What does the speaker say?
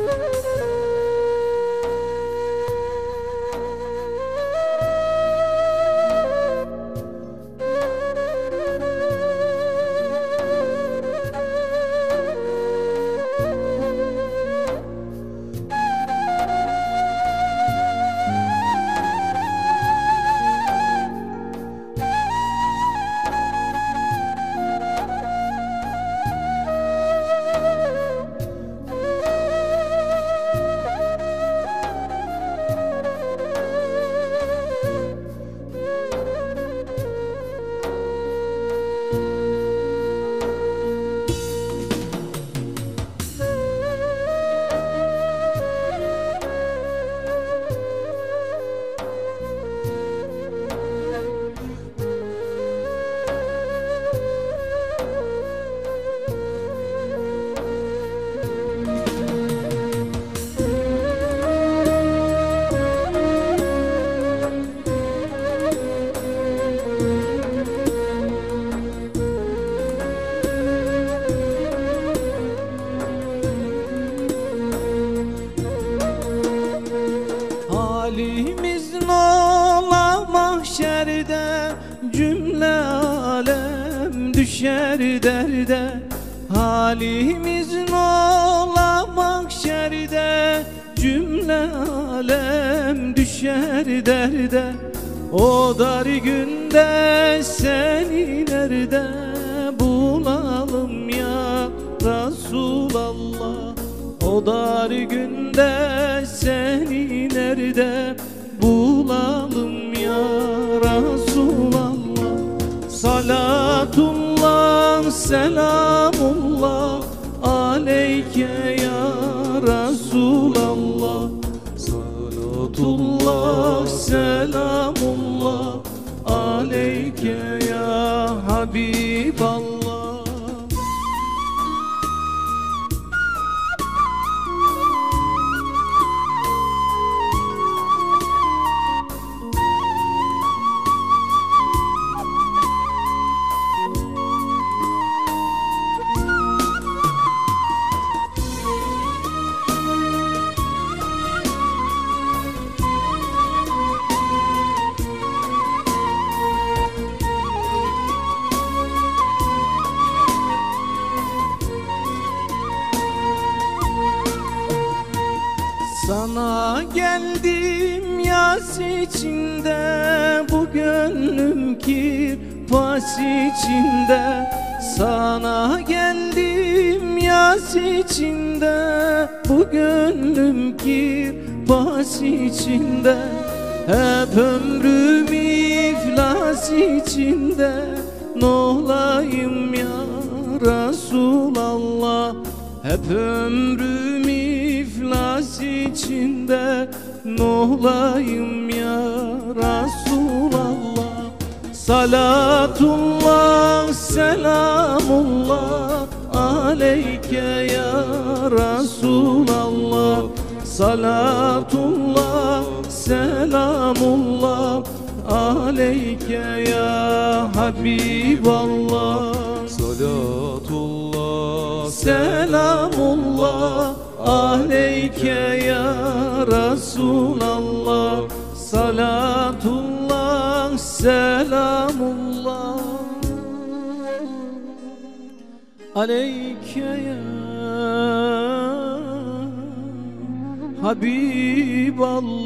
Halimiz alem düşer derde. Halimiz nola mahşerde Cümle alem düşer derde. O dar günde seni nerede bulalım ya Resulallah? O dar günde seni nerede selamullah aleyke ya Resulallah. Salatullah selamullah aleyke ya Habiballah Sana geldim yaz içinde Bu gönlüm kirpas içinde. Sana geldim yaz içinde Bu gönlüm kirpas içinde. Hep ömrüm iflas içinde Nolayım ya Resulallah. Hep ömrüm iflas içinde Nolayım ya Resulallah. Salatullah selamullah Aleyke ya Resulallah. Salatullah selamullah Aleyke ya Habiballah. Salatullah Selamullah aleyke ya Resulallah. Salatullah selamullah. Aleyke ya Habiballah